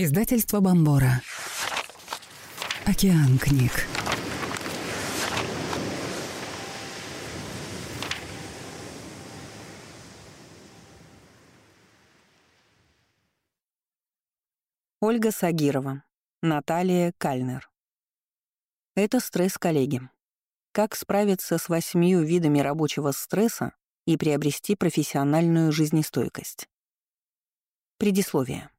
Издательство Бомбора. Океан книг. Ольга Сагирова. Наталья Кальнер. Это стресс коллеги. Как справиться с восьмью видами рабочего стресса и приобрести профессиональную жизнестойкость. Предисловие.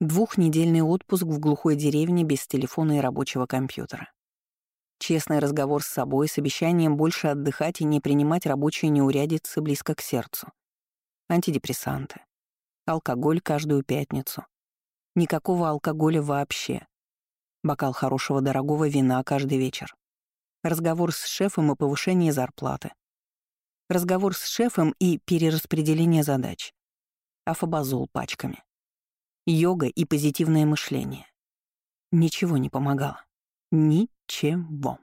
Двухнедельный отпуск в глухой деревне без телефона и рабочего компьютера. Честный разговор с собой с обещанием больше отдыхать и не принимать рабочие неурядицы близко к сердцу. Антидепрессанты. Алкоголь каждую пятницу. Никакого алкоголя вообще. Бокал хорошего дорогого вина каждый вечер. Разговор с шефом и повышение зарплаты. Разговор с шефом и перераспределение задач. Афобазол пачками йога и позитивное мышление. Ничего не помогало. Ничего.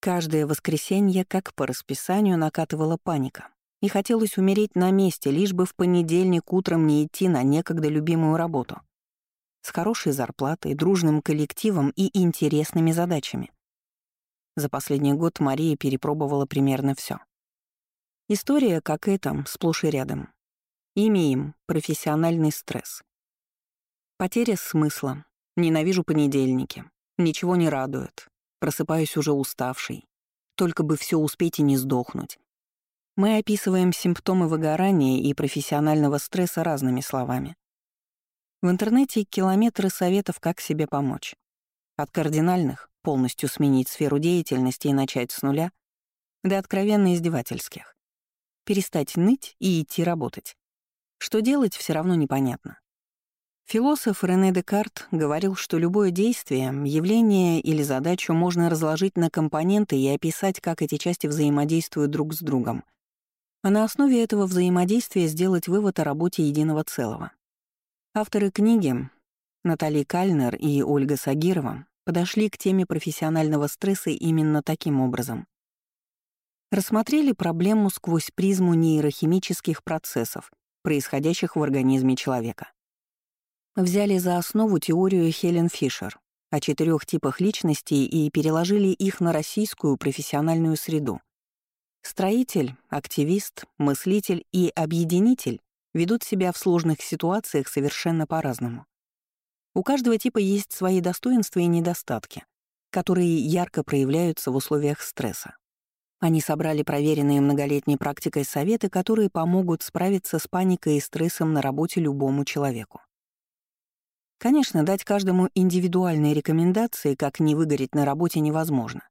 Каждое воскресенье, как по расписанию, накатывала паника. И хотелось умереть на месте, лишь бы в понедельник утром не идти на некогда любимую работу. С хорошей зарплатой, дружным коллективом и интересными задачами. За последний год Мария перепробовала примерно все. История, как и там, сплошь и рядом. Имя им — профессиональный стресс. Потеря смысла. Ненавижу понедельники. Ничего не радует. Просыпаюсь уже уставший. Только бы все успеть и не сдохнуть. Мы описываем симптомы выгорания и профессионального стресса разными словами. В интернете километры советов, как себе помочь. От кардинальных — полностью сменить сферу деятельности и начать с нуля, до откровенно издевательских. Перестать ныть и идти работать. Что делать, все равно непонятно. Философ Рене Декарт говорил, что любое действие, явление или задачу можно разложить на компоненты и описать, как эти части взаимодействуют друг с другом. А на основе этого взаимодействия сделать вывод о работе единого целого. Авторы книги Натали Кальнер и Ольга Сагирова подошли к теме профессионального стресса именно таким образом. Рассмотрели проблему сквозь призму нейрохимических процессов, происходящих в организме человека взяли за основу теорию Хелен Фишер о четырех типах личностей и переложили их на российскую профессиональную среду. Строитель, активист, мыслитель и объединитель ведут себя в сложных ситуациях совершенно по-разному. У каждого типа есть свои достоинства и недостатки, которые ярко проявляются в условиях стресса. Они собрали проверенные многолетней практикой советы, которые помогут справиться с паникой и стрессом на работе любому человеку. Конечно, дать каждому индивидуальные рекомендации, как не выгореть на работе, невозможно.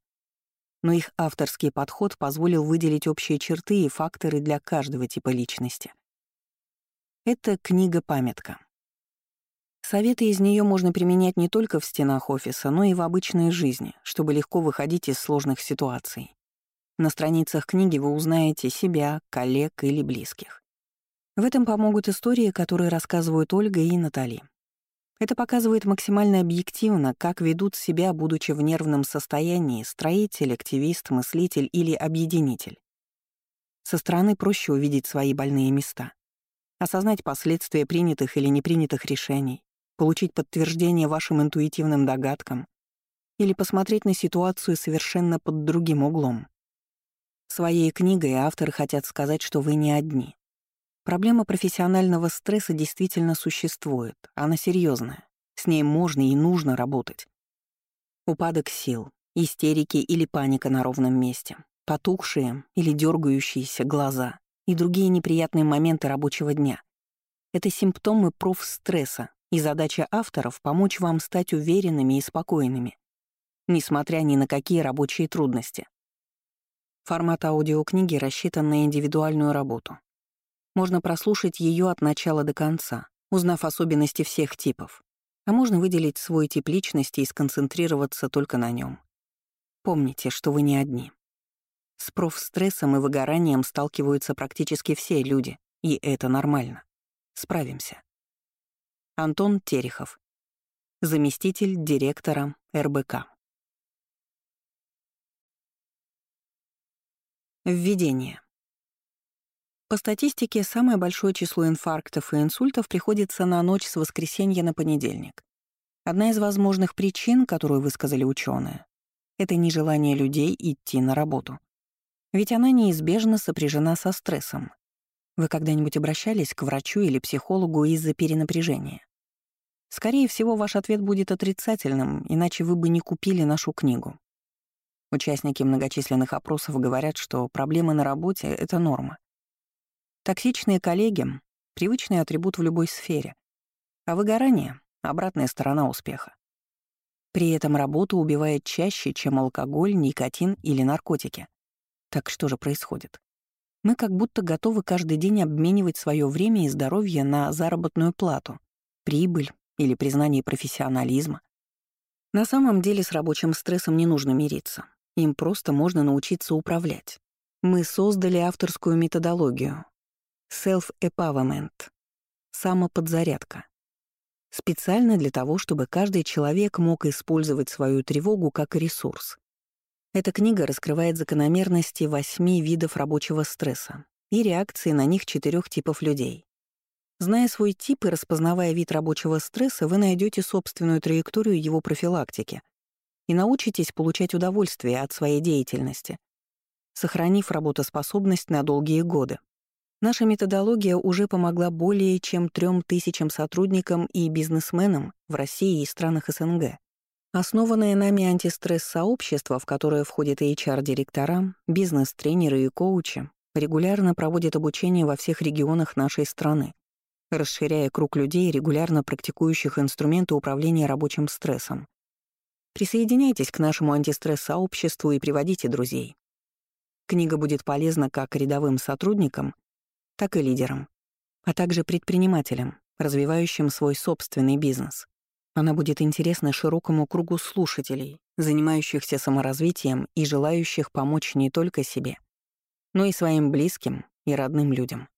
Но их авторский подход позволил выделить общие черты и факторы для каждого типа личности. Это книга-памятка. Советы из нее можно применять не только в стенах офиса, но и в обычной жизни, чтобы легко выходить из сложных ситуаций. На страницах книги вы узнаете себя, коллег или близких. В этом помогут истории, которые рассказывают Ольга и Натали. Это показывает максимально объективно, как ведут себя, будучи в нервном состоянии, строитель, активист, мыслитель или объединитель. Со стороны проще увидеть свои больные места, осознать последствия принятых или непринятых решений, получить подтверждение вашим интуитивным догадкам или посмотреть на ситуацию совершенно под другим углом. Своей книгой авторы хотят сказать, что вы не одни. Проблема профессионального стресса действительно существует, она серьезная. С ней можно и нужно работать. Упадок сил, истерики или паника на ровном месте, потухшие или дергающиеся глаза и другие неприятные моменты рабочего дня. Это симптомы профстресса, и задача авторов — помочь вам стать уверенными и спокойными, несмотря ни на какие рабочие трудности. Формат аудиокниги рассчитан на индивидуальную работу, можно прослушать ее от начала до конца, узнав особенности всех типов. А можно выделить свой тип личности и сконцентрироваться только на нем. Помните, что вы не одни. С профстрессом и выгоранием сталкиваются практически все люди, и это нормально. Справимся. Антон Терехов, заместитель директора РБК. Введение. По статистике, самое большое число инфарктов и инсультов приходится на ночь с воскресенья на понедельник. Одна из возможных причин, которую высказали ученые, это нежелание людей идти на работу. Ведь она неизбежно сопряжена со стрессом. Вы когда-нибудь обращались к врачу или психологу из-за перенапряжения? Скорее всего, ваш ответ будет отрицательным, иначе вы бы не купили нашу книгу. Участники многочисленных опросов говорят, что проблемы на работе — это норма. Токсичные коллеги — привычный атрибут в любой сфере, а выгорание — обратная сторона успеха. При этом работа убивает чаще, чем алкоголь, никотин или наркотики. Так что же происходит? Мы как будто готовы каждый день обменивать свое время и здоровье на заработную плату, прибыль или признание профессионализма. На самом деле с рабочим стрессом не нужно мириться. Им просто можно научиться управлять. Мы создали авторскую методологию Self-Empowerment — самоподзарядка. Специально для того, чтобы каждый человек мог использовать свою тревогу как ресурс. Эта книга раскрывает закономерности восьми видов рабочего стресса и реакции на них четырех типов людей. Зная свой тип и распознавая вид рабочего стресса, вы найдете собственную траекторию его профилактики и научитесь получать удовольствие от своей деятельности, сохранив работоспособность на долгие годы. Наша методология уже помогла более чем трем тысячам сотрудникам и бизнесменам в России и странах СНГ. Основанное нами антистресс-сообщество, в которое входят HR-директора, бизнес-тренеры и коучи, регулярно проводит обучение во всех регионах нашей страны, расширяя круг людей, регулярно практикующих инструменты управления рабочим стрессом. Присоединяйтесь к нашему антистресс-сообществу и приводите друзей. Книга будет полезна как рядовым сотрудникам, так и лидерам, а также предпринимателям, развивающим свой собственный бизнес. Она будет интересна широкому кругу слушателей, занимающихся саморазвитием и желающих помочь не только себе, но и своим близким и родным людям.